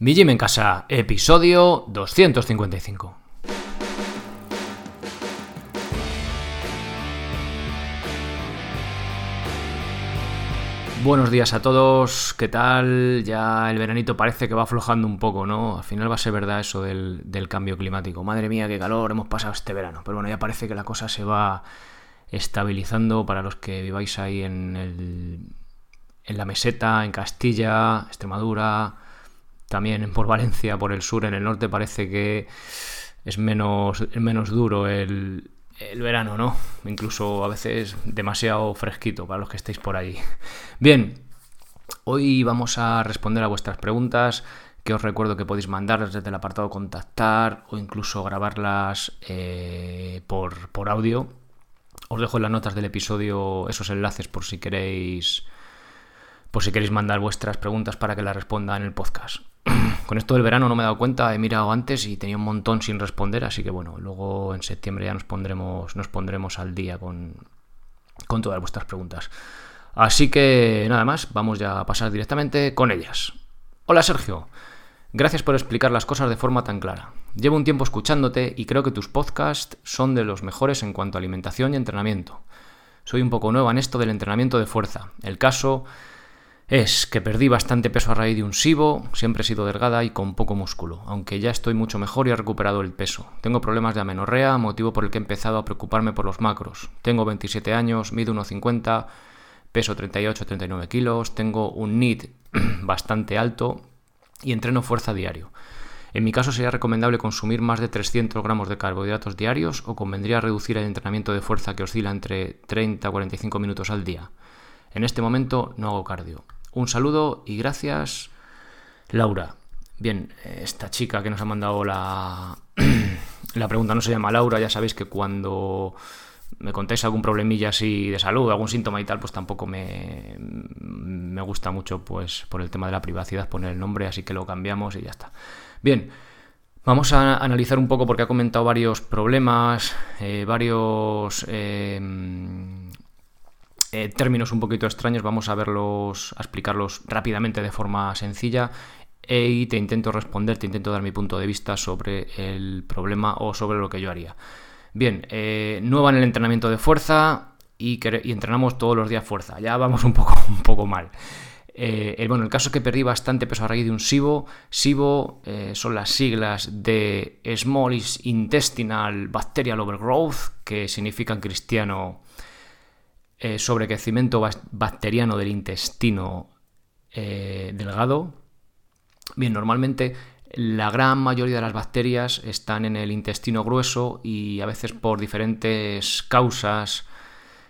Mi en Casa, episodio 255. Buenos días a todos, ¿qué tal? Ya el veranito parece que va aflojando un poco, ¿no? Al final va a ser verdad eso del, cambio climático. Madre mía, qué calor hemos pasado este verano. Pero bueno, ya parece que la cosa se va estabilizando para los que viváis ahí en, el, en la meseta, en Castilla, Extremadura, también por Valencia, por el sur, en el norte parece que es menos, menos duro el, el verano, ¿no? Incluso a veces demasiado fresquito para los que estéis por ahí. Bien, hoy vamos a responder a vuestras preguntas que os recuerdo que podéis mandarlas desde el apartado contactar o incluso grabarlas eh, por, por audio. Os dejo en las notas del episodio esos enlaces por si queréis por si queréis mandar vuestras preguntas para que las responda en el podcast. Con esto del verano no me he dado cuenta, he mirado antes y tenía un montón sin responder, así que bueno, luego en septiembre ya nos pondremos, nos pondremos al día con, con todas vuestras preguntas. Así que nada más, vamos ya a pasar directamente con ellas. Hola Sergio, gracias por explicar las cosas de forma tan clara. Llevo un tiempo escuchándote y creo que tus podcasts son de los mejores en cuanto a alimentación y entrenamiento. Soy un poco nueva en esto del entrenamiento de fuerza. El caso es que perdí bastante peso a raíz de un SIBO, siempre he sido delgada y con poco músculo, aunque ya estoy mucho mejor y he recuperado el peso. Tengo problemas de amenorrea, motivo por el que he empezado a preocuparme por los macros. Tengo 27 años, mido 1,50, peso 38-39 kilos, tengo un NIT bastante alto y entreno fuerza diario. En mi caso sería recomendable consumir más de 300 gramos de carbohidratos diarios o convendría reducir el entrenamiento de fuerza que oscila entre 30 a 45 minutos al día. En este momento no hago cardio. Un saludo y gracias, Laura. Bien, esta chica que nos ha mandado la, la pregunta no se llama Laura, ya sabéis que cuando me contéis algún problemilla así de salud, algún síntoma y tal, pues tampoco me, me gusta mucho pues por el tema de la privacidad poner el nombre, así que lo cambiamos y ya está. Bien, vamos a analizar un poco porque ha comentado varios problemas, eh, varios eh, eh, términos un poquito extraños, vamos a verlos, a explicarlos rápidamente de forma sencilla e, y te intento responder, te intento dar mi punto de vista sobre el problema o sobre lo que yo haría. Bien, eh, nueva en el entrenamiento de fuerza y, entrenamos todos los días fuerza. Ya vamos un poco, un poco mal. Eh, bueno, el caso es que perdí bastante peso a raíz de un SIBO. SIBO son las siglas de Small Intestinal Bacterial Overgrowth, que significa en cristiano eh, sobrecrecimiento bacteriano del intestino eh, delgado. Bien, normalmente la gran mayoría de las bacterias están en el intestino grueso y a veces por diferentes causas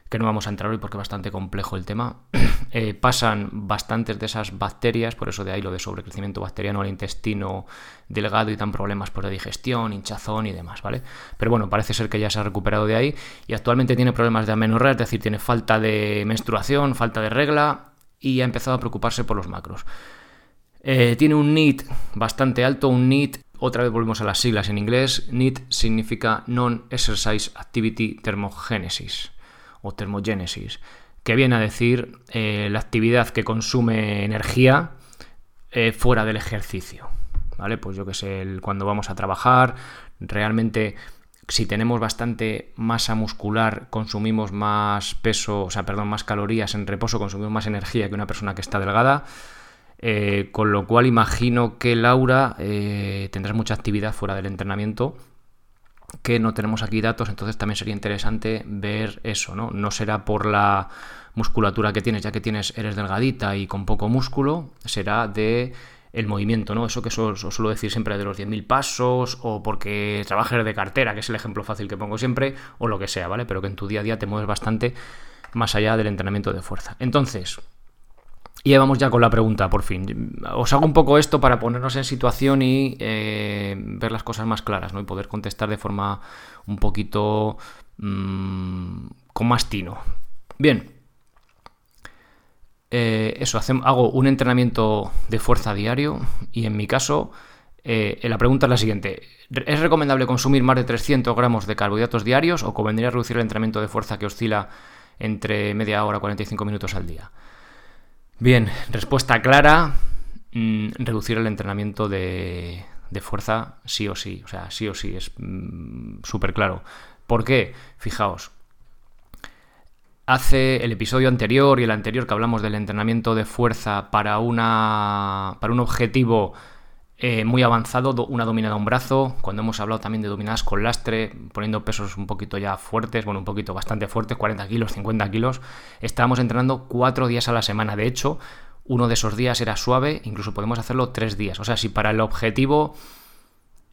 que no vamos a entrar hoy porque es bastante complejo el tema, eh, pasan bastantes de esas bacterias, por eso de ahí lo de sobrecrecimiento bacteriano al intestino delgado y dan problemas por pues, de digestión, hinchazón y demás, ¿vale? Pero bueno, parece ser que ya se ha recuperado de ahí y actualmente tiene problemas de amenorrea, es decir, tiene falta de menstruación, falta de regla y ha empezado a preocuparse por los macros. Eh, tiene un NEAT bastante alto, un NEAT, otra vez volvemos a las siglas en inglés, NEAT significa Non-Exercise Activity Thermogenesis termogénesis, que viene a decir eh, la actividad que consume energía eh, fuera del ejercicio. ¿Vale? Pues yo que sé, cuando vamos a trabajar, realmente si tenemos bastante masa muscular, consumimos más peso, o sea, perdón, más calorías en reposo, consumimos más energía que una persona que está delgada. Eh, con lo cual imagino que Laura tendrá mucha actividad fuera del entrenamiento que no tenemos aquí datos, entonces también sería interesante ver eso, ¿no? No será por la musculatura que tienes, ya que tienes, eres delgadita y con poco músculo, será de el movimiento, ¿no? Eso que os, suelo decir siempre de los 10.000 pasos, o porque trabajes de cartera, que es el ejemplo fácil que pongo siempre, o lo que sea, ¿vale? Pero que en tu día a día te mueves bastante más allá del entrenamiento de fuerza. Entonces, y vamos ya con la pregunta, por fin. Os hago un poco esto para ponernos en situación y eh, ver las cosas más claras, ¿no? Y poder contestar de forma un poquito mm, con más tino. Bien. Eh, eso, hago un entrenamiento de fuerza diario y en mi caso, eh, la pregunta es la siguiente. ¿Es recomendable consumir más de 300 gramos de carbohidratos diarios o convendría reducir el entrenamiento de fuerza que oscila entre media hora y 45 minutos al día? Bien, respuesta clara, mm, reducir el entrenamiento de, fuerza sí o sí. O sea, sí o sí, es mm, súper claro. ¿Por qué? Fijaos. Hace el episodio anterior y el anterior que hablamos del entrenamiento de fuerza para, una, para un objetivo eh, muy avanzado, una dominada a un brazo, cuando hemos hablado también de dominadas con lastre, poniendo pesos un poquito ya fuertes, bueno, un poquito bastante fuertes, 40 kilos, 50 kilos, estábamos entrenando cuatro días a la semana. De hecho, uno de esos días era suave, incluso podemos hacerlo tres días. O sea, si para el objetivo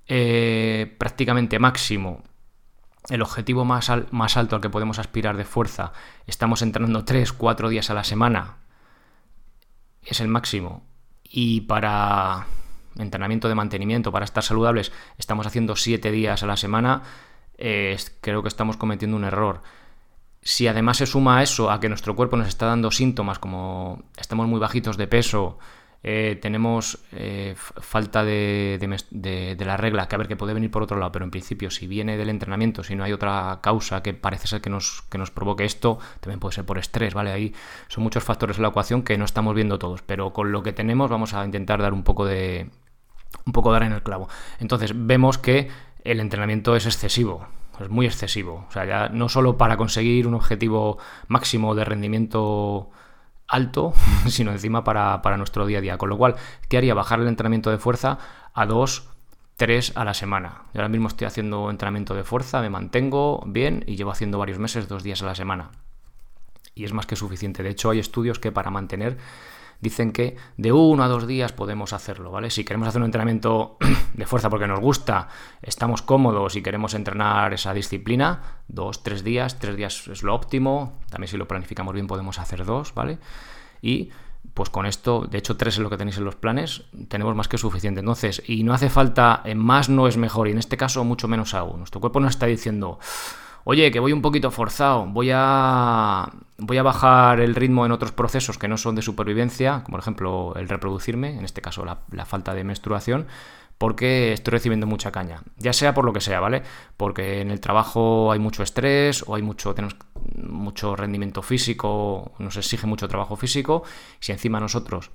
eh, prácticamente máximo, el objetivo más, más alto al que podemos aspirar de fuerza, estamos entrenando tres, cuatro días a la semana, es el máximo. Y para entrenamiento de mantenimiento para estar saludables estamos haciendo 7 días a la semana, eh, creo que estamos cometiendo un error. Si además se suma a eso, a que nuestro cuerpo nos está dando síntomas como estamos muy bajitos de peso, eh, tenemos eh, falta de, la regla, que a ver, que puede venir por otro lado, pero en principio si viene del entrenamiento, si no hay otra causa que parece ser que nos, que nos provoque esto, también puede ser por estrés, ¿vale? Ahí son muchos factores en la ecuación que no estamos viendo todos, pero con lo que tenemos vamos a intentar dar un poco de, un poco dar en el clavo. Entonces vemos que el entrenamiento es excesivo, es muy excesivo. O sea, ya no solo para conseguir un objetivo máximo de rendimiento alto, sino encima para, nuestro día a día. Con lo cual, ¿qué haría? Bajar el entrenamiento de fuerza a dos, tres a la semana. Yo ahora mismo estoy haciendo entrenamiento de fuerza, me mantengo bien y llevo haciendo varios meses, dos días a la semana. Y es más que suficiente. De hecho, hay estudios que para mantener dicen que de uno a dos días podemos hacerlo, ¿vale? Si queremos hacer un entrenamiento de fuerza porque nos gusta, estamos cómodos y queremos entrenar esa disciplina, dos, tres días, tres días es lo óptimo, también si lo planificamos bien podemos hacer dos, ¿vale? Y pues con esto, de hecho tres es lo que tenéis en los planes, tenemos más que suficiente. Entonces, y no hace falta, más no es mejor, y en este caso mucho menos aún. Nuestro cuerpo nos está diciendo oye, que voy un poquito forzado, voy a, voy a bajar el ritmo en otros procesos que no son de supervivencia, como por ejemplo el reproducirme, en este caso la, falta de menstruación, porque estoy recibiendo mucha caña. Ya sea por lo que sea, ¿vale? Porque en el trabajo hay mucho estrés o hay mucho, tenemos mucho rendimiento físico, nos exige mucho trabajo físico. Si encima nosotros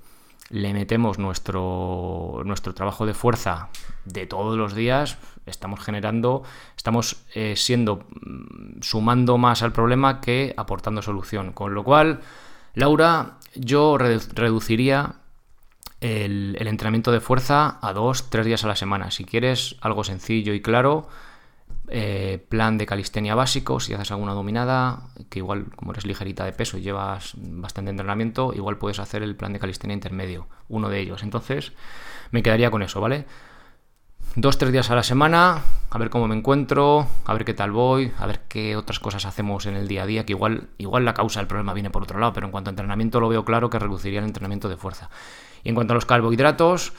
le metemos nuestro, nuestro trabajo de fuerza de todos los días, estamos generando, estamos eh, siendo, mm, sumando más al problema que aportando solución. Con lo cual, Laura, yo reduciría el, entrenamiento de fuerza a dos, tres días a la semana. Si quieres algo sencillo y claro, eh, plan de calistenia básico, si haces alguna dominada, que igual como eres ligerita de peso y llevas bastante entrenamiento, igual puedes hacer el plan de calistenia intermedio, uno de ellos. Entonces, me quedaría con eso, ¿vale? Dos, tres días a la semana, a ver cómo me encuentro, a ver qué tal voy, a ver qué otras cosas hacemos en el día a día, que igual, igual la causa del problema viene por otro lado, pero en cuanto a entrenamiento lo veo claro que reduciría el entrenamiento de fuerza. Y en cuanto a los carbohidratos,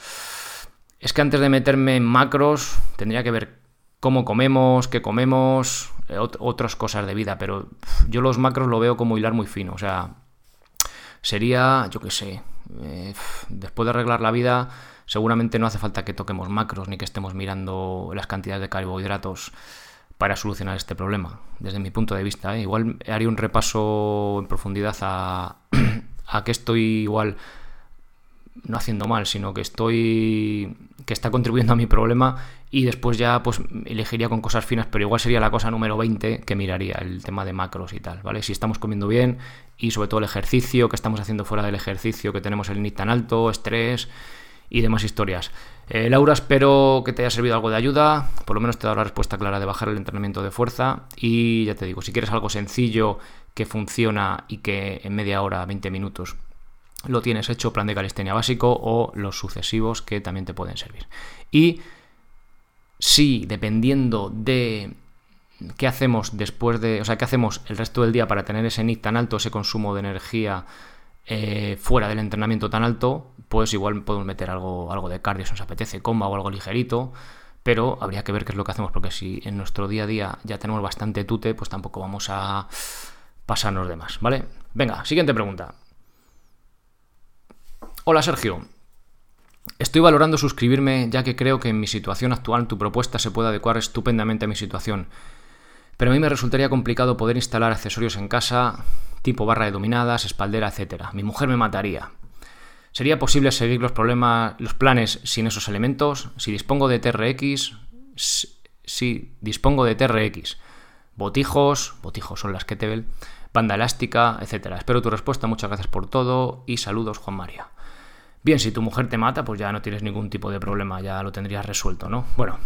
es que antes de meterme en macros, tendría que ver cómo comemos, qué comemos, eh, otras cosas de vida, pero yo los macros lo veo como hilar muy fino, o sea, sería, yo qué sé, eh, después de arreglar la vida, seguramente no hace falta que toquemos macros ni que estemos mirando las cantidades de carbohidratos para solucionar este problema, desde mi punto de vista. ¿eh? Igual haría un repaso en profundidad a, a qué estoy igual no haciendo mal, sino que estoy que está contribuyendo a mi problema y después ya pues elegiría con cosas finas, pero igual sería la cosa número 20 que miraría el tema de macros y tal, ¿vale? Si estamos comiendo bien y sobre todo el ejercicio, que estamos haciendo fuera del ejercicio, que tenemos el NIT tan alto, estrés y demás historias. Eh, Laura, espero que te haya servido algo de ayuda, por lo menos te dado la respuesta clara de bajar el entrenamiento de fuerza y ya te digo, si quieres algo sencillo que funciona y que en media hora, 20 minutos lo tienes hecho, plan de calistenia básico o los sucesivos que también te pueden servir. Y si dependiendo de qué hacemos después de, o sea, qué hacemos el resto del día para tener ese NIT tan alto, ese consumo de energía eh, fuera del entrenamiento tan alto, pues igual podemos meter algo, algo de cardio si nos apetece, comba o algo ligerito, pero habría que ver qué es lo que hacemos, porque si en nuestro día a día ya tenemos bastante tute, pues tampoco vamos a pasarnos de más, ¿vale? Venga, siguiente pregunta. Hola Sergio. Estoy valorando suscribirme ya que creo que en mi situación actual tu propuesta se puede adecuar estupendamente a mi situación. Pero a mí me resultaría complicado poder instalar accesorios en casa, tipo barra de dominadas, espaldera, etc. Mi mujer me mataría. ¿Sería posible seguir los problemas, los planes sin esos elementos? Si dispongo de TRX, si dispongo de TRX, botijos, botijos son las que te ven, banda elástica, etcétera. Espero tu respuesta, muchas gracias por todo y saludos, Juan María. Bien, si tu mujer te mata, pues ya no tienes ningún tipo de problema, ya lo tendrías resuelto, ¿no? Bueno,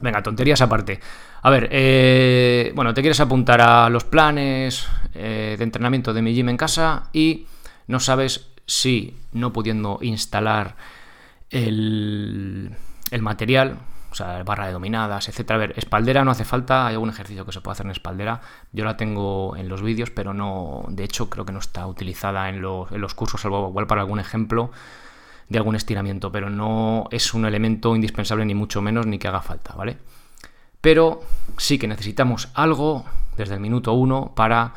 venga, tonterías aparte. A ver, eh, bueno, te quieres apuntar a los planes eh, de entrenamiento de mi gym en casa y no sabes si no pudiendo instalar el, el material, o sea, barra de dominadas, etcétera. A ver, espaldera no hace falta, hay algún ejercicio que se puede hacer en espaldera. Yo la tengo en los vídeos, pero no, de hecho, creo que no está utilizada en los, en los cursos, salvo igual para algún ejemplo de algún estiramiento, pero no es un elemento indispensable ni mucho menos ni que haga falta, ¿vale? Pero sí que necesitamos algo desde el minuto uno para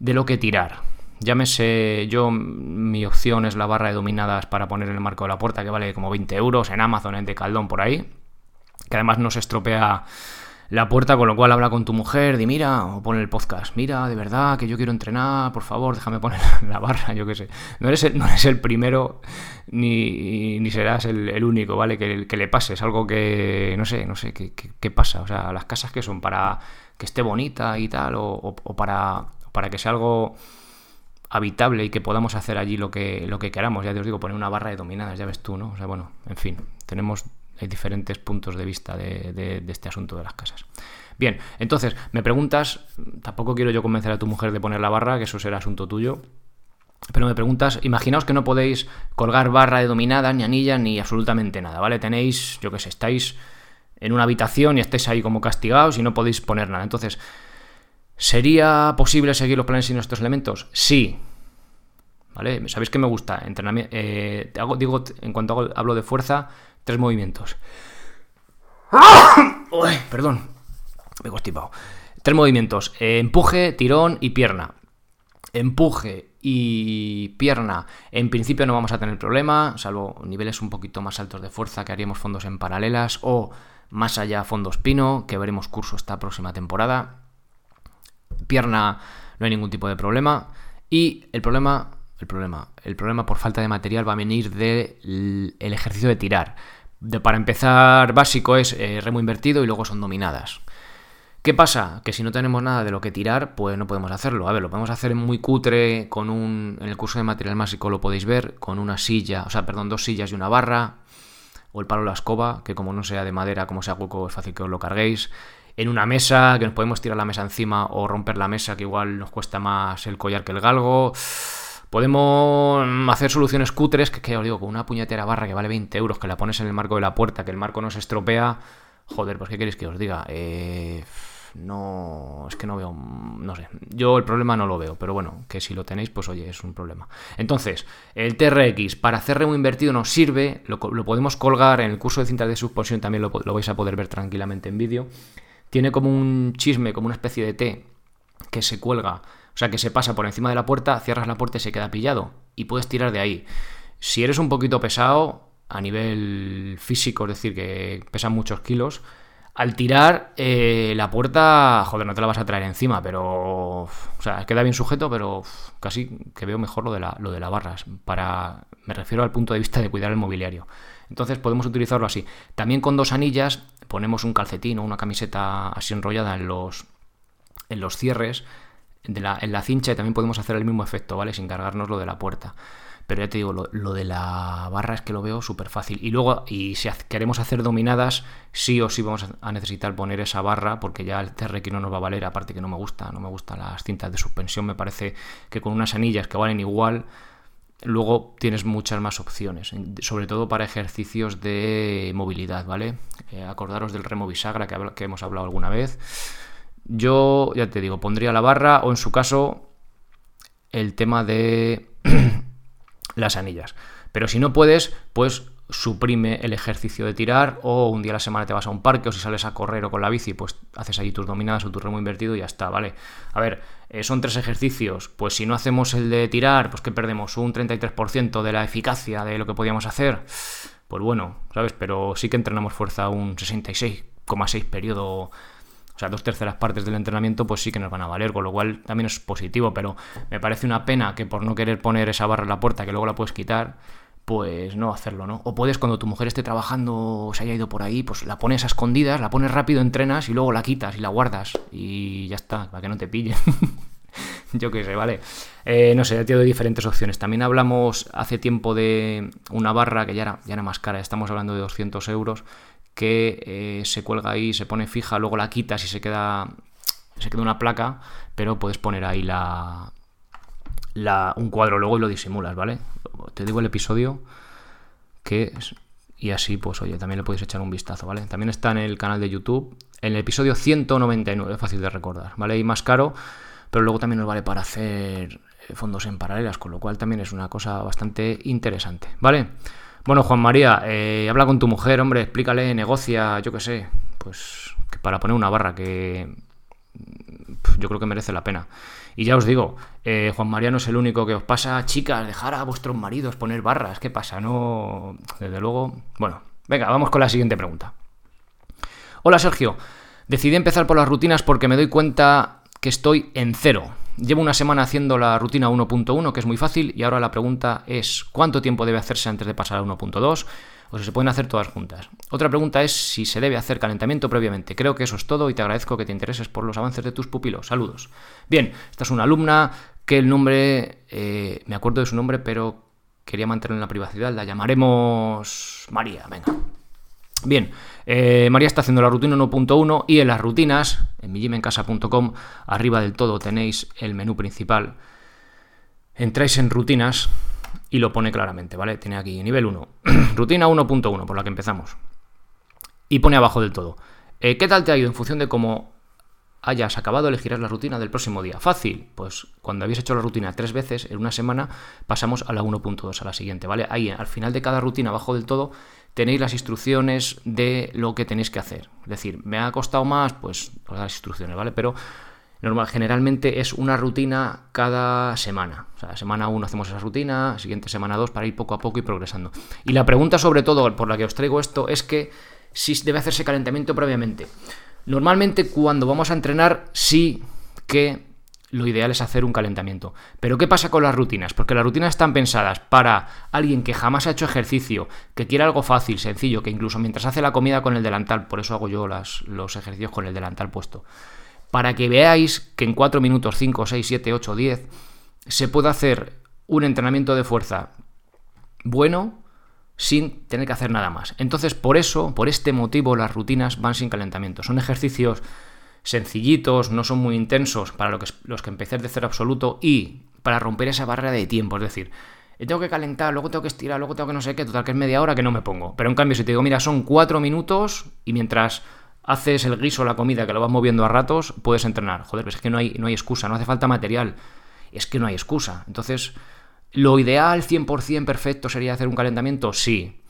de lo que tirar. Llámese, yo, mi opción es la barra de dominadas para poner en el marco de la puerta, que vale como 20 euros en Amazon, en Decaldón, por ahí que además no se estropea la puerta, con lo cual habla con tu mujer, di mira, o pone el podcast, mira, de verdad, que yo quiero entrenar, por favor, déjame poner la barra, yo qué sé. No eres el, no eres el primero ni, ni serás el, único, ¿vale? Que, le pase, es algo que, no sé, no sé, qué, pasa. O sea, las casas que son para que esté bonita y tal, o, o, para, para que sea algo habitable y que podamos hacer allí lo que, lo que queramos. Ya te os digo, poner una barra de dominadas, ya ves tú, ¿no? O sea, bueno, en fin, tenemos hay diferentes puntos de vista de, este asunto de las casas. Bien, entonces, me preguntas, tampoco quiero yo convencer a tu mujer de poner la barra, que eso será asunto tuyo, pero me preguntas, imaginaos que no podéis colgar barra de dominadas, ni anillas, ni absolutamente nada, ¿vale? Tenéis, yo qué sé, estáis en una habitación y estáis ahí como castigados y no podéis poner nada. Entonces, ¿sería posible seguir los planes sin estos elementos? Sí. ¿Vale? ¿Sabéis que me gusta? Entrenamiento, eh, digo, en cuanto hablo de fuerza, Tres movimientos. perdón, me he constipado. Tres movimientos. empuje, tirón y pierna. Empuje y pierna. En principio no vamos a tener problema, salvo niveles un poquito más altos de fuerza que haríamos fondos en paralelas o más allá fondos pino, que veremos curso esta próxima temporada. Pierna no hay ningún tipo de problema. Y el problema el problema. El problema por falta de material va a venir del ejercicio de tirar. De, para empezar, básico es eh, remo invertido y luego son dominadas. ¿Qué pasa? Que si no tenemos nada de lo que tirar, pues no podemos hacerlo. A ver, lo podemos hacer muy cutre con un... En el curso de material básico lo podéis ver, con una silla, o sea, perdón, dos sillas y una barra, o el palo de la escoba, que como no sea de madera, como sea hueco, es fácil que os lo carguéis. En una mesa, que nos podemos tirar la mesa encima o romper la mesa, que igual nos cuesta más el collar que el galgo. Podemos hacer soluciones cutres, que, que os digo, con una puñetera barra que vale 20 euros, que la pones en el marco de la puerta, que el marco no se estropea. Joder, pues ¿qué queréis que os diga? Eh, no, es que no veo, no sé, yo el problema no lo veo, pero bueno, que si lo tenéis, pues oye, es un problema. Entonces, el TRX para hacer remo invertido nos sirve, lo, podemos colgar en el curso de cintas de suspensión, también lo vais a poder ver tranquilamente en vídeo. Tiene como un chisme, como una especie de T que se cuelga o sea que se pasa por encima de la puerta, cierras la puerta y se queda pillado. Y puedes tirar de ahí. Si eres un poquito pesado a nivel físico, es decir, que pesan muchos kilos, al tirar eh, la puerta, joder, no te la vas a traer encima, pero. O sea, queda bien sujeto, pero casi que veo mejor lo de la, lo de la barra. Para, me refiero al punto de vista de cuidar el mobiliario. Entonces podemos utilizarlo así. También con dos anillas ponemos un calcetín o una camiseta así enrollada en los, en los cierres en la cincha y también podemos hacer el mismo efecto, ¿vale? Sin cargarnos lo de la puerta. Pero ya te digo, lo, de la barra es que lo veo súper fácil. Y luego, y si queremos hacer dominadas, sí o sí vamos a necesitar poner esa barra, porque ya el TRX no nos va a valer, aparte que no me gusta, no me gustan las cintas de suspensión, me parece que con unas anillas que valen igual, luego tienes muchas más opciones, sobre todo para ejercicios de movilidad, ¿vale? Eh, acordaros del remo bisagra que, que hemos hablado alguna vez yo, ya te digo, pondría la barra o en su caso el tema de las anillas. Pero si no puedes, pues suprime el ejercicio de tirar o un día a la semana te vas a un parque o si sales a correr o con la bici, pues haces ahí tus dominadas o tu remo invertido y ya está, ¿vale? A ver, eh, son tres ejercicios, pues si no hacemos el de tirar, pues que perdemos un 33% de la eficacia de lo que podíamos hacer. Pues bueno, ¿sabes? Pero sí que entrenamos fuerza un 66,6 periodo sea, dos terceras partes del entrenamiento, pues sí que nos van a valer, con lo cual también es positivo, pero me parece una pena que por no querer poner esa barra en la puerta, que luego la puedes quitar, pues no hacerlo, ¿no? O puedes cuando tu mujer esté trabajando o se haya ido por ahí, pues la pones a escondidas, la pones rápido, entrenas y luego la quitas y la guardas y ya está, para que no te pillen. Yo qué sé, ¿vale? Eh, no sé, he tenido diferentes opciones. También hablamos hace tiempo de una barra que ya era, ya era más cara, estamos hablando de 200 euros, que eh, se cuelga ahí, se pone fija, luego la quitas y se queda, se queda una placa, pero puedes poner ahí la, la, un cuadro luego y lo disimulas, ¿vale? Te digo el episodio que y así pues oye, también le podéis echar un vistazo, ¿vale? También está en el canal de YouTube, en el episodio 199, fácil de recordar, ¿vale? Y más caro, pero luego también nos vale para hacer eh, fondos en paralelas, con lo cual también es una cosa bastante interesante, ¿vale? Bueno, Juan María, eh, habla con tu mujer, hombre, explícale, negocia, yo qué sé, pues que para poner una barra que yo creo que merece la pena. Y ya os digo, eh, Juan María no es el único que os pasa, chicas, dejar a vuestros maridos poner barras, ¿qué pasa? No, desde luego. Bueno, venga, vamos con la siguiente pregunta. Hola Sergio, decidí empezar por las rutinas porque me doy cuenta que estoy en cero. Llevo una semana haciendo la rutina 1.1, que es muy fácil, y ahora la pregunta es ¿cuánto tiempo debe hacerse antes de pasar a 1.2? O si se pueden hacer todas juntas. Otra pregunta es si se debe hacer calentamiento previamente. Creo que eso es todo y te agradezco que te intereses por los avances de tus pupilos. Saludos. Bien, esta es una alumna que el nombre, eh, me acuerdo de su nombre, pero quería mantener en la privacidad. La llamaremos María. Venga. Bien, eh, María está haciendo la rutina 1.1 y en las rutinas, en mijimencasa.com, arriba del todo tenéis el menú principal. Entráis en rutinas y lo pone claramente, ¿vale? Tiene aquí nivel 1, rutina 1.1, por la que empezamos. Y pone abajo del todo. Eh, ¿Qué tal te ha ido en función de cómo hayas acabado, elegirás la rutina del próximo día? Fácil, pues cuando habéis hecho la rutina tres veces en una semana, pasamos a la 1.2, a la siguiente, ¿vale? Ahí al final de cada rutina, abajo del todo, tenéis las instrucciones de lo que tenéis que hacer. Es decir, me ha costado más, pues las instrucciones, ¿vale? Pero normal, generalmente es una rutina cada semana. O sea, semana 1 hacemos esa rutina, siguiente semana 2 para ir poco a poco y progresando. Y la pregunta sobre todo por la que os traigo esto es que si debe hacerse calentamiento previamente. Normalmente cuando vamos a entrenar sí que lo ideal es hacer un calentamiento. Pero ¿qué pasa con las rutinas? Porque las rutinas están pensadas para alguien que jamás ha hecho ejercicio, que quiere algo fácil, sencillo, que incluso mientras hace la comida con el delantal, por eso hago yo las, los ejercicios con el delantal puesto para que veáis que en 4 minutos, 5, 6, 7, 8, 10, se puede hacer un entrenamiento de fuerza bueno sin tener que hacer nada más. Entonces, por eso, por este motivo, las rutinas van sin calentamiento. Son ejercicios sencillitos, no son muy intensos para los que empecé de cero absoluto y para romper esa barrera de tiempo. Es decir, eh, tengo que calentar, luego tengo que estirar, luego tengo que no sé qué, total que es media hora que no me pongo. Pero en cambio, si te digo, mira, son 4 minutos y mientras haces el guiso, la comida, que lo vas moviendo a ratos, puedes entrenar. Joder, es que no hay, no hay excusa, no hace falta material. Es que no hay excusa. Entonces, ¿lo ideal 100% perfecto sería hacer un calentamiento? Sí.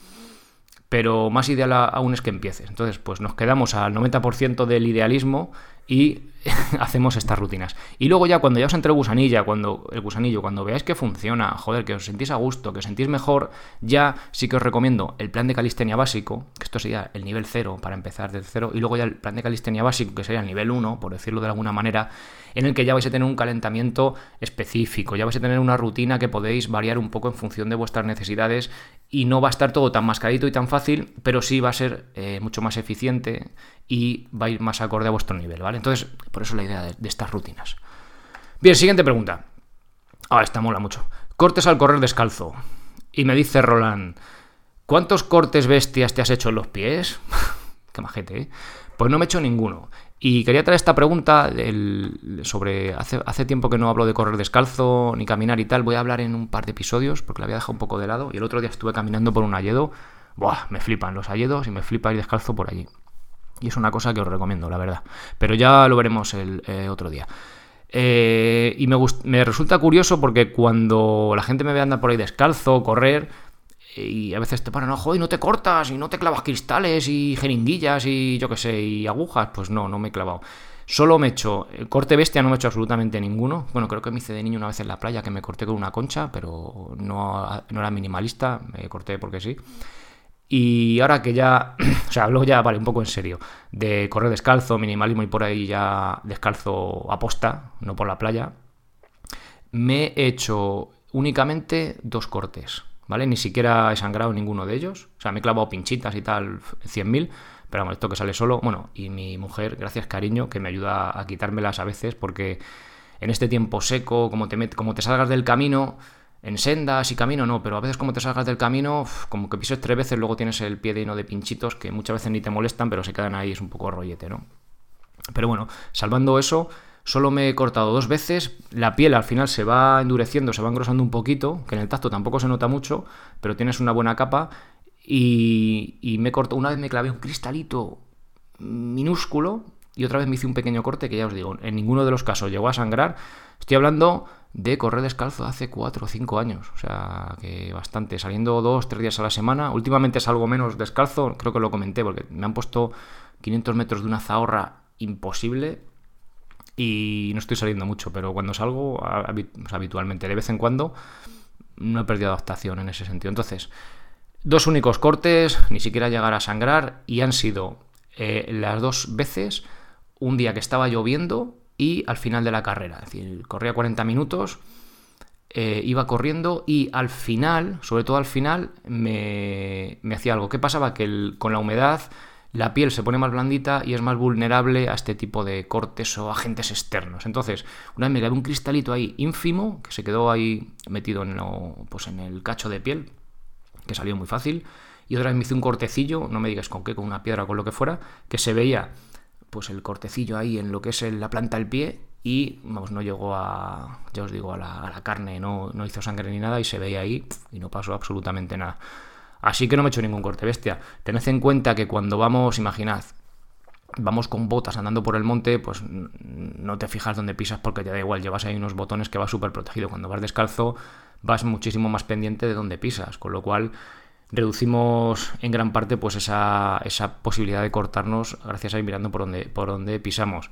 Pero más ideal aún es que empieces. Entonces, pues nos quedamos al 90% del idealismo y hacemos estas rutinas. Y luego ya cuando ya os entre el gusanilla, cuando el gusanillo, cuando veáis que funciona, joder, que os sentís a gusto, que os sentís mejor, ya sí que os recomiendo el plan de calistenia básico, que esto sería el nivel 0 para empezar del 0, y luego ya el plan de calistenia básico, que sería el nivel 1, por decirlo de alguna manera, en el que ya vais a tener un calentamiento específico, ya vais a tener una rutina que podéis variar un poco en función de vuestras necesidades y no va a estar todo tan mascadito y tan fácil, pero sí va a ser eh, mucho más eficiente y va a ir más acorde a vuestro nivel, ¿vale? Entonces, por eso la idea de, estas rutinas. Bien, siguiente pregunta. Ah, esta mola mucho. Cortes al correr descalzo. Y me dice Roland, ¿cuántos cortes bestias te has hecho en los pies? Qué majete, ¿eh? Pues no me he hecho ninguno. Y quería traer esta pregunta sobre. Hace, hace, tiempo que no hablo de correr descalzo ni caminar y tal. Voy a hablar en un par de episodios porque la había dejado un poco de lado. Y el otro día estuve caminando por un alledo. Buah, me flipan los alledos y me flipa ir descalzo por allí. Y es una cosa que os recomiendo, la verdad. Pero ya lo veremos el eh, otro día. Eh, y me, me, resulta curioso porque cuando la gente me ve andar por ahí descalzo, correr, y a veces te paran, ojo, y no te cortas, y no te clavas cristales, y jeringuillas, y yo qué sé, y agujas, pues no, no me he clavado. Solo me he hecho, el corte bestia no me he hecho absolutamente ninguno. Bueno, creo que me hice de niño una vez en la playa que me corté con una concha, pero no, no era minimalista, me corté porque sí. Y ahora que ya o sea, hablo ya, vale, un poco en serio, de correr descalzo, minimalismo y por ahí ya descalzo a posta, no por la playa, me he hecho únicamente dos cortes, ¿vale? Ni siquiera he sangrado ninguno de ellos, o sea, me he clavado pinchitas y tal, 100.000, pero esto que sale solo, bueno, y mi mujer, gracias cariño, que me ayuda a quitármelas a veces porque en este tiempo seco, como te, como te salgas del camino, en sendas y camino no, pero a veces como te salgas del camino, como que pises tres veces, luego tienes el pie lleno de pinchitos que muchas veces ni te molestan, pero se quedan ahí, es un poco rollete, ¿no? Pero bueno, salvando eso, solo me he cortado dos veces, la piel al final se va endureciendo, se va engrosando un poquito, que en el tacto tampoco se nota mucho, pero tienes una buena capa, y, y me cortado, una vez me clavé un cristalito minúsculo, y otra vez me hice un pequeño corte que ya os digo, en ninguno de los casos llegó a sangrar, estoy hablando de correr descalzo hace 4 o 5 años. O sea, que bastante. Saliendo 2, 3 días a la semana. Últimamente salgo menos descalzo, creo que lo comenté, porque me han puesto 500 metros de una zahorra imposible. Y no estoy saliendo mucho, pero cuando salgo, habitualmente, de vez en cuando, no he perdido adaptación en ese sentido. Entonces, dos únicos cortes, ni siquiera llegar a sangrar, y han sido eh, las dos veces un día que estaba lloviendo y al final de la carrera. Es decir, corría 40 minutos, eh, iba corriendo y al final, sobre todo al final, me, hacía algo. ¿Qué pasaba? Que con la humedad la piel se pone más blandita y es más vulnerable a este tipo de cortes o agentes externos. Entonces, una vez me quedé un cristalito ahí ínfimo, que se quedó ahí metido en, pues en el cacho de piel, que salió muy fácil, y otra vez me hice un cortecillo, no me digas con qué, con una piedra o con lo que fuera, que se veía pues el cortecillo ahí en lo que es la planta del pie y vamos, no llegó a, ya os digo, a la, carne, no, no, hizo sangre ni nada y se veía ahí y no pasó absolutamente nada. Así que no me he hecho ningún corte bestia. Tened en cuenta que cuando vamos, imaginad, vamos con botas andando por el monte, pues no te fijas dónde pisas porque te da igual, llevas ahí unos botones que va súper protegido. Cuando vas descalzo vas muchísimo más pendiente de dónde pisas, con lo cual reducimos en gran parte pues esa, posibilidad de cortarnos gracias a ir mirando por donde, por donde pisamos.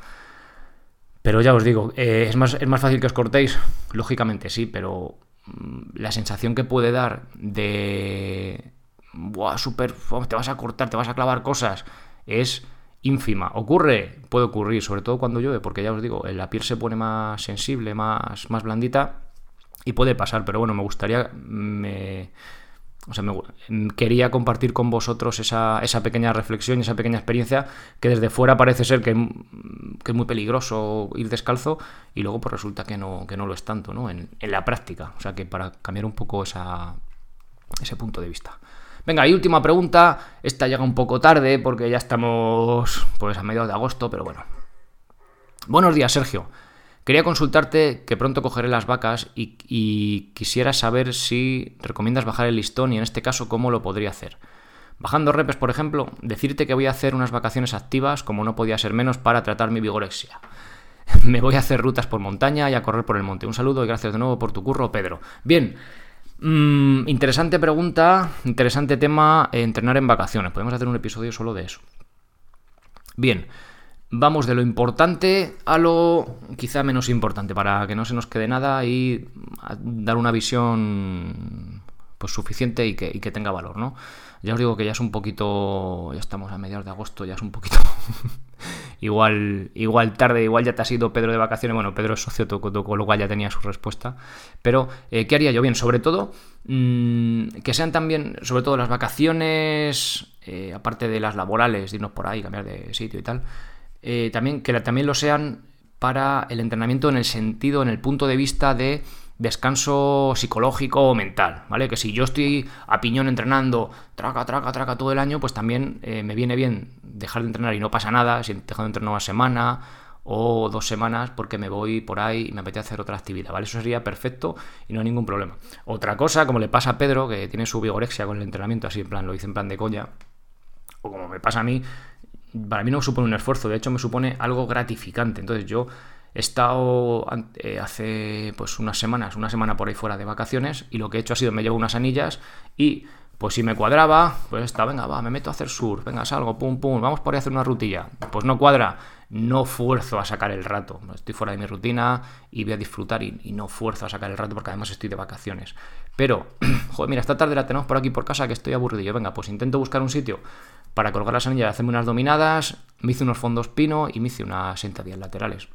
Pero ya os digo, eh, ¿es, más, ¿es más fácil que os cortéis? Lógicamente sí, pero mm, la sensación que puede dar de... Buah, súper... Te vas a cortar, te vas a clavar cosas. Es ínfima. ¿Ocurre? Puede ocurrir, sobre todo cuando llueve, porque ya os digo, la piel se pone más sensible, más, más blandita y puede pasar, pero bueno, me gustaría... Me, o sea, mm, quería compartir con vosotros esa, pequeña reflexión y esa pequeña experiencia que desde fuera parece ser que, mm, es muy peligroso ir descalzo y luego pues resulta que no, que no lo es tanto, ¿no? En, la práctica. O sea que para cambiar un poco esa, ese punto de vista. Venga, y última pregunta. Esta llega un poco tarde porque ya estamos pues a mediados de agosto, pero bueno. Buenos días, Sergio. Quería consultarte que pronto cogeré las vacas y, quisiera saber si recomiendas bajar el listón y en este caso cómo lo podría hacer. Bajando repes, por ejemplo, decirte que voy a hacer unas vacaciones activas, como no podía ser menos, para tratar mi vigorexia. Me voy a hacer rutas por montaña y a correr por el monte. Un saludo y gracias de nuevo por tu curro, Pedro. Bien, mm, interesante pregunta, interesante tema, entrenar en vacaciones. Podemos hacer un episodio solo de eso. Bien, Vamos de lo importante a lo quizá menos importante para que no se nos quede nada y dar una visión pues suficiente y que, tenga valor, ¿no? Ya os digo que ya es un poquito, ya estamos a mediados de agosto, ya es un poquito igual, igual tarde, igual ya te has ido Pedro de vacaciones, bueno, Pedro es socio, con lo cual ya tenía su respuesta, pero eh, ¿qué haría yo? Bien, sobre todo mm, que sean también, sobre todo las vacaciones, eh, aparte de las laborales, irnos por ahí, cambiar de sitio y tal, eh, también, que también lo sean para el entrenamiento en el sentido, en el punto de vista de descanso psicológico o mental, ¿vale? Que si yo estoy a piñón entrenando, traca, traca, traca todo el año, pues también eh, me viene bien dejar de entrenar y no pasa nada, si dejo de entrenar una semana o dos semanas porque me voy por ahí y me apetece hacer otra actividad, ¿vale? Eso sería perfecto y no hay ningún problema. Otra cosa, como le pasa a Pedro, que tiene su vigorexia con el entrenamiento, así en plan, lo hice en plan de coña, o como me pasa a mí, para mí no supone un esfuerzo, de hecho me supone algo gratificante. Entonces yo he estado eh, hace pues unas semanas, una semana por ahí fuera de vacaciones y lo que he hecho ha sido me llevo unas anillas y pues si me cuadraba, pues está, venga, va, me meto a hacer surf, venga, salgo, pum, pum, vamos por ahí a hacer una rutilla. Pues no cuadra, no fuerzo a sacar el rato. Estoy fuera de mi rutina y voy a disfrutar y, y no fuerzo a sacar el rato porque además estoy de vacaciones. Pero, joder, mira, esta tarde la tenemos por aquí por casa que estoy aburrido. Venga, pues intento buscar un sitio Para colgar las anillas, hacerme unas dominadas, me hice unos fondos pino y me hice unas sentadillas laterales.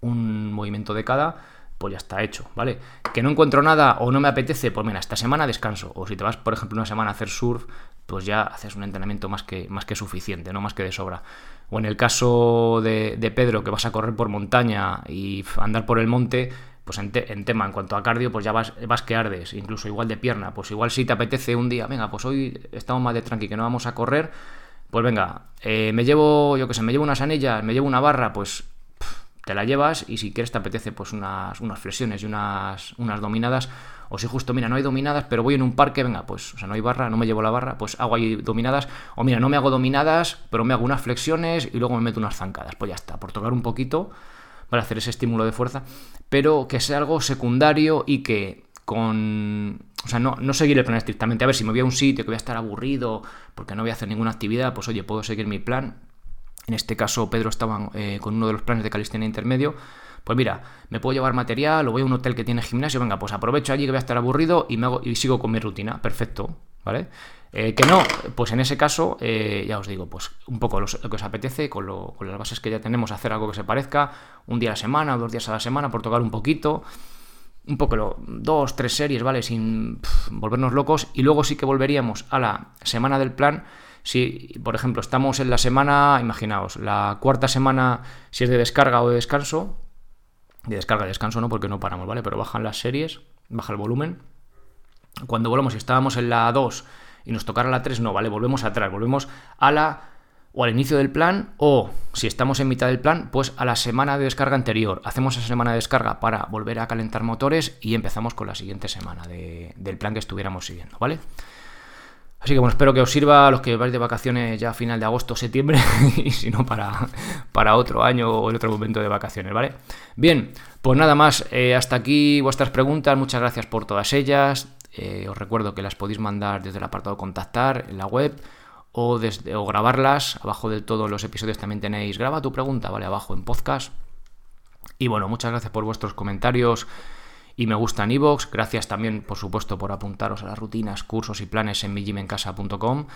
Un movimiento de cada, pues ya está hecho, ¿vale? Que no encuentro nada o no me apetece, pues mira, esta semana descanso. O si te vas, por ejemplo, una semana a hacer surf, pues ya haces un entrenamiento más que, más que suficiente, no más que de sobra. O en el caso de, de Pedro, que vas a correr por montaña y andar por el monte, pues en, tema, en cuanto a cardio, pues ya vas, vas que ardes, incluso igual de pierna, pues igual si te apetece un día, venga, pues hoy estamos más de tranqui, que no vamos a correr, pues venga, eh, me llevo, yo que sé, me llevo unas anillas, me llevo una barra, pues te la llevas y si quieres te apetece pues unas, unas flexiones y unas, unas dominadas, o si justo, mira, no hay dominadas, pero voy en un parque, venga, pues, o sea, no hay barra, no me llevo la barra, pues hago ahí dominadas, o mira, no me hago dominadas, pero me hago unas flexiones y luego me meto unas zancadas, pues ya está, por tocar un poquito, para hacer ese estímulo de fuerza, pero que sea algo secundario y que con... O sea, no, no seguir el plan estrictamente. A ver, si me voy a un sitio que voy a estar aburrido porque no voy a hacer ninguna actividad, pues oye, puedo seguir mi plan. En este caso, Pedro estaba eh, con uno de los planes de calistenia intermedio. Pues mira, me puedo llevar material o voy a un hotel que tiene gimnasio. Venga, pues aprovecho allí que voy a estar aburrido y, me hago, y sigo con mi rutina. Perfecto, ¿vale? Eh, que no, pues en ese caso, eh, ya os digo, pues un poco lo, que os apetece, con, las bases que ya tenemos, hacer algo que se parezca, un día a la semana dos días a la semana, por tocar un poquito, un poco, lo, dos, tres series, ¿vale? Sin volvernos locos, y luego sí que volveríamos a la semana del plan. Si, por ejemplo, estamos en la semana, imaginaos, la cuarta semana, si es de descarga o de descanso, de descarga y descanso no, porque no paramos, ¿vale? Pero bajan las series, baja el volumen. Cuando volvemos, si estábamos en la 2 y nos tocara la 3, no, ¿vale? Volvemos atrás, volvemos a la o al inicio del plan o si estamos en mitad del plan, pues a la semana de descarga anterior. Hacemos esa semana de descarga para volver a calentar motores y empezamos con la siguiente semana del plan que estuviéramos siguiendo, ¿vale? Así que bueno, espero que os sirva a los que vais de vacaciones ya a final de agosto, septiembre, y si no para, para otro año o en otro momento de vacaciones, ¿vale? Bien, pues nada más, eh, hasta aquí vuestras preguntas, muchas gracias por todas ellas. Eh, os recuerdo que las podéis mandar desde el apartado contactar en la web o, desde, o grabarlas. Abajo de todos los episodios también tenéis graba tu pregunta, ¿vale? Abajo en podcast. Y bueno, muchas gracias por vuestros comentarios y me gusta en iVoox. Gracias también, por supuesto, por apuntaros a las rutinas, cursos y planes en mijimencasa.com.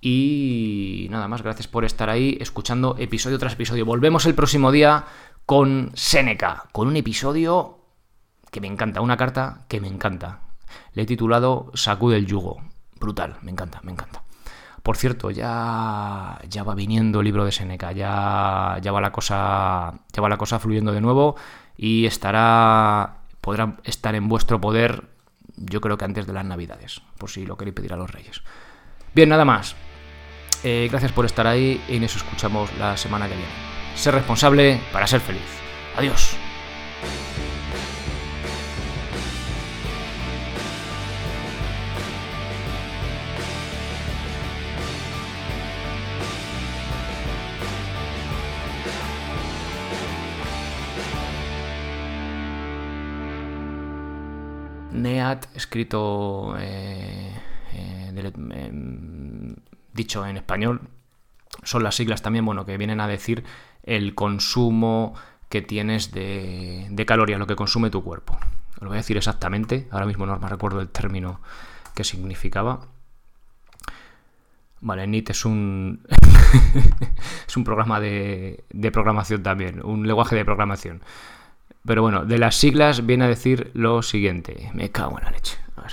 Y nada más, gracias por estar ahí escuchando episodio tras episodio. Volvemos el próximo día con Seneca, con un episodio que me encanta, una carta que me encanta. Le he titulado Sacude el yugo. Brutal, me encanta, me encanta. Por cierto, ya, ya va viniendo el libro de Seneca, ya, ya, va la cosa, ya va la cosa fluyendo de nuevo y estará, podrá estar en vuestro poder, yo creo que antes de las Navidades, por si lo queréis pedir a los Reyes. Bien, nada más. Eh, gracias por estar ahí y nos escuchamos la semana que viene. Ser responsable para ser feliz. Adiós. Eh, eh, em, dicho en español, son las siglas también, bueno, que vienen a decir el consumo que tienes de, calorías, lo que consume tu cuerpo. Lo voy a decir exactamente, ahora mismo no me recuerdo el término que significaba. Vale, NIT es un, es un programa de, de programación también, un lenguaje de programación. Pero bueno, de las siglas viene a decir lo siguiente. Me cago en la leche. A ver.